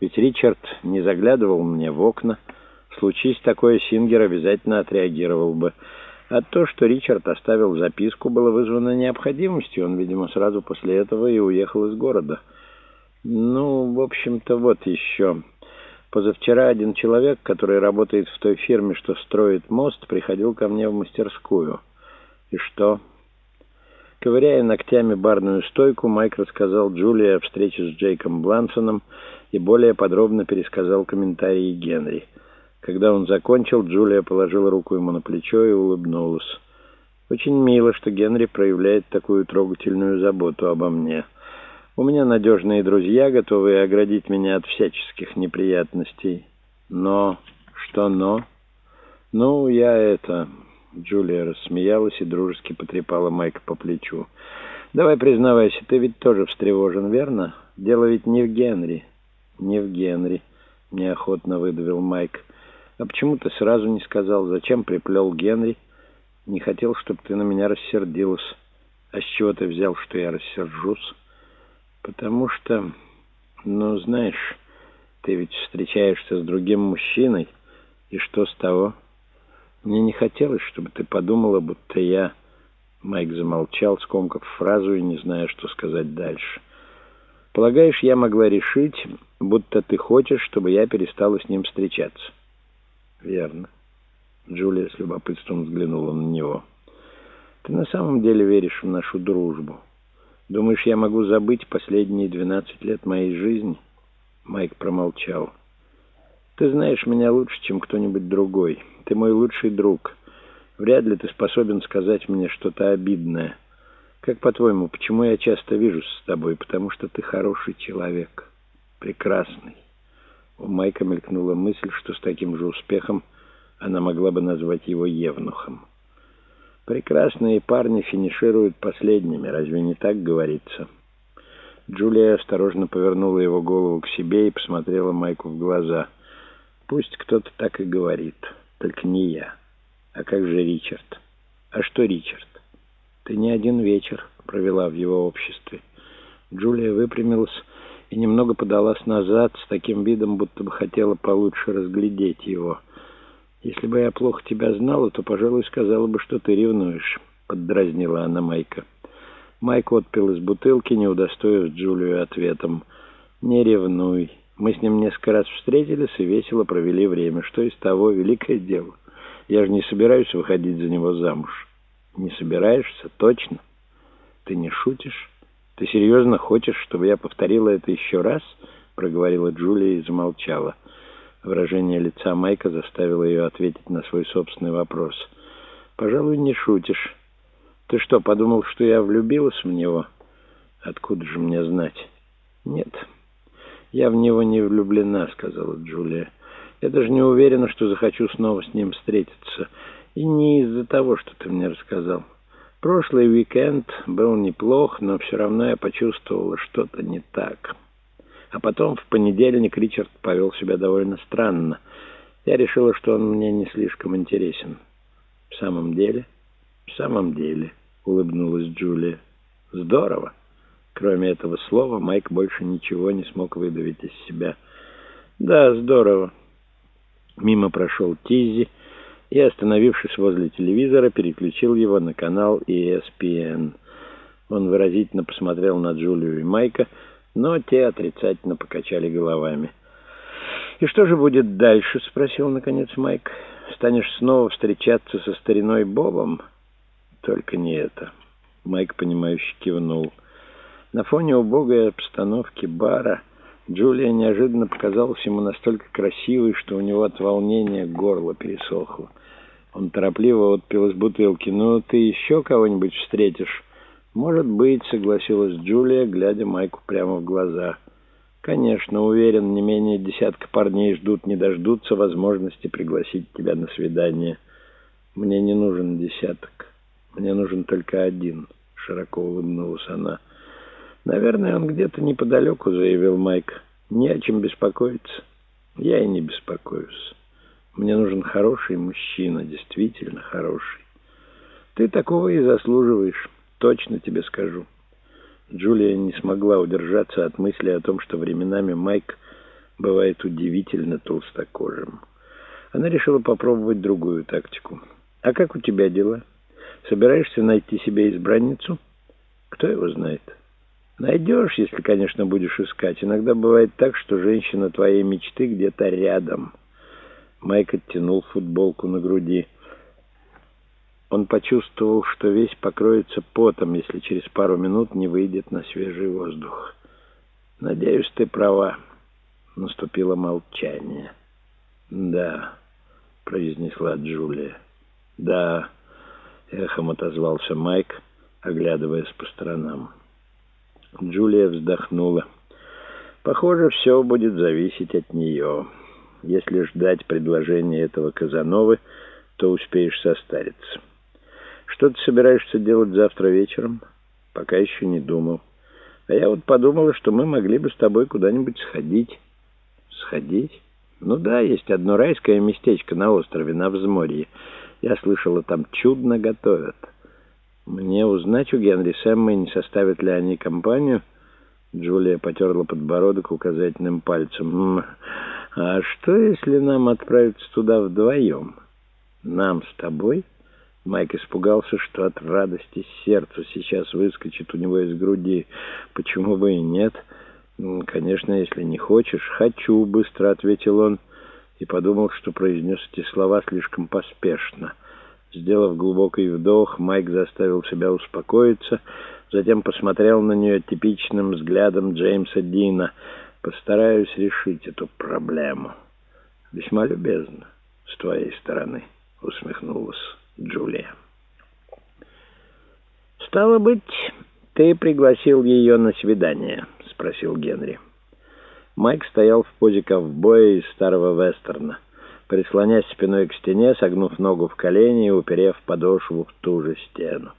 Ведь Ричард не заглядывал мне в окна. Случись такое, Сингер обязательно отреагировал бы. А то, что Ричард оставил записку, было вызвано необходимостью. Он, видимо, сразу после этого и уехал из города. Ну, в общем-то, вот еще. Позавчера один человек, который работает в той фирме, что строит мост, приходил ко мне в мастерскую. И что? Ковыряя ногтями барную стойку, Майк рассказал Джулии о встрече с Джейком Блансоном и более подробно пересказал комментарии Генри. Когда он закончил, Джулия положила руку ему на плечо и улыбнулась. «Очень мило, что Генри проявляет такую трогательную заботу обо мне». У меня надежные друзья, готовые оградить меня от всяческих неприятностей. Но... Что но? Ну, я это... Джулия рассмеялась и дружески потрепала Майка по плечу. «Давай признавайся, ты ведь тоже встревожен, верно? Дело ведь не в Генри». «Не в Генри», — неохотно выдавил Майк. «А почему ты сразу не сказал, зачем приплел Генри? Не хотел, чтобы ты на меня рассердилась. А с чего ты взял, что я рассержусь?» Потому что, ну, знаешь, ты ведь встречаешься с другим мужчиной, и что с того? Мне не хотелось, чтобы ты подумала, будто я... Майк замолчал, скомкав фразу и не зная, что сказать дальше. «Полагаешь, я могла решить, будто ты хочешь, чтобы я перестала с ним встречаться?» «Верно». Джулия с любопытством взглянула на него. «Ты на самом деле веришь в нашу дружбу?» Думаешь, я могу забыть последние двенадцать лет моей жизни?» Майк промолчал. «Ты знаешь меня лучше, чем кто-нибудь другой. Ты мой лучший друг. Вряд ли ты способен сказать мне что-то обидное. Как по-твоему, почему я часто вижусь с тобой? Потому что ты хороший человек. Прекрасный». У Майка мелькнула мысль, что с таким же успехом она могла бы назвать его Евнухом. Прекрасные парни финишируют последними, разве не так говорится? Джулия осторожно повернула его голову к себе и посмотрела Майку в глаза. Пусть кто-то так и говорит, только не я. А как же Ричард? А что Ричард? Ты не один вечер провела в его обществе. Джулия выпрямилась и немного подалась назад с таким видом, будто бы хотела получше разглядеть его. «Если бы я плохо тебя знала, то, пожалуй, сказала бы, что ты ревнуешь», — поддразнила она Майка. Майк отпил из бутылки, не удостоив Джулию ответом. «Не ревнуй. Мы с ним несколько раз встретились и весело провели время. Что из того? Великое дело. Я же не собираюсь выходить за него замуж». «Не собираешься? Точно? Ты не шутишь? Ты серьезно хочешь, чтобы я повторила это еще раз?» — проговорила Джулия и замолчала. Выражение лица Майка заставило ее ответить на свой собственный вопрос. «Пожалуй, не шутишь. Ты что, подумал, что я влюбилась в него? Откуда же мне знать?» «Нет, я в него не влюблена», — сказала Джулия. «Я даже не уверена, что захочу снова с ним встретиться. И не из-за того, что ты мне рассказал. Прошлый уикенд был неплох, но все равно я почувствовала что-то не так». А потом в понедельник Ричард повел себя довольно странно. Я решила, что он мне не слишком интересен. В самом деле? В самом деле, улыбнулась Джулия. Здорово. Кроме этого слова, Майк больше ничего не смог выдавить из себя. Да, здорово. Мимо прошел Тизи и, остановившись возле телевизора, переключил его на канал ESPN. Он выразительно посмотрел на Джулию и Майка, но те отрицательно покачали головами. «И что же будет дальше?» — спросил, наконец, Майк. «Станешь снова встречаться со стариной Бобом?» «Только не это». Майк, понимающе кивнул. На фоне убогой обстановки бара Джулия неожиданно показалась ему настолько красивой, что у него от волнения горло пересохло. Он торопливо отпил из бутылки. «Ну, ты еще кого-нибудь встретишь?» «Может быть», — согласилась Джулия, глядя Майку прямо в глаза. «Конечно, уверен, не менее десятка парней ждут, не дождутся возможности пригласить тебя на свидание. Мне не нужен десяток, мне нужен только один», — широко улыбнулась она. «Наверное, он где-то неподалеку», — заявил Майк. «Не о чем беспокоиться. Я и не беспокоюсь. Мне нужен хороший мужчина, действительно хороший. Ты такого и заслуживаешь». Точно тебе скажу. Джулия не смогла удержаться от мысли о том, что временами Майк бывает удивительно толстокожим. Она решила попробовать другую тактику. «А как у тебя дела? Собираешься найти себе избранницу?» «Кто его знает?» «Найдешь, если, конечно, будешь искать. Иногда бывает так, что женщина твоей мечты где-то рядом». Майк оттянул футболку на груди. Он почувствовал, что весь покроется потом, если через пару минут не выйдет на свежий воздух. «Надеюсь, ты права». Наступило молчание. «Да», — произнесла Джулия. «Да», — эхом отозвался Майк, оглядываясь по сторонам. Джулия вздохнула. «Похоже, все будет зависеть от нее. Если ждать предложения этого Казановы, то успеешь состариться. Что ты собираешься делать завтра вечером? Пока еще не думал. А я вот подумала, что мы могли бы с тобой куда-нибудь сходить». «Сходить?» «Ну да, есть одно райское местечко на острове, на взморье. Я слышала, там чудно готовят». «Мне узнать у Генри Сэмма, не составят ли они компанию?» Джулия потерла подбородок указательным пальцем. «А что, если нам отправиться туда вдвоем? Нам с тобой?» Майк испугался, что от радости сердце сейчас выскочит у него из груди. «Почему бы и нет?» «Конечно, если не хочешь». «Хочу», — быстро ответил он и подумал, что произнес эти слова слишком поспешно. Сделав глубокий вдох, Майк заставил себя успокоиться, затем посмотрел на нее типичным взглядом Джеймса Дина. «Постараюсь решить эту проблему». «Весьма любезно с твоей стороны», — усмехнулась Джулия. «Стало быть, ты пригласил ее на свидание?» — спросил Генри. Майк стоял в позе ковбоя из старого вестерна прислонясь спиной к стене, согнув ногу в колени и уперев подошву в ту же стену.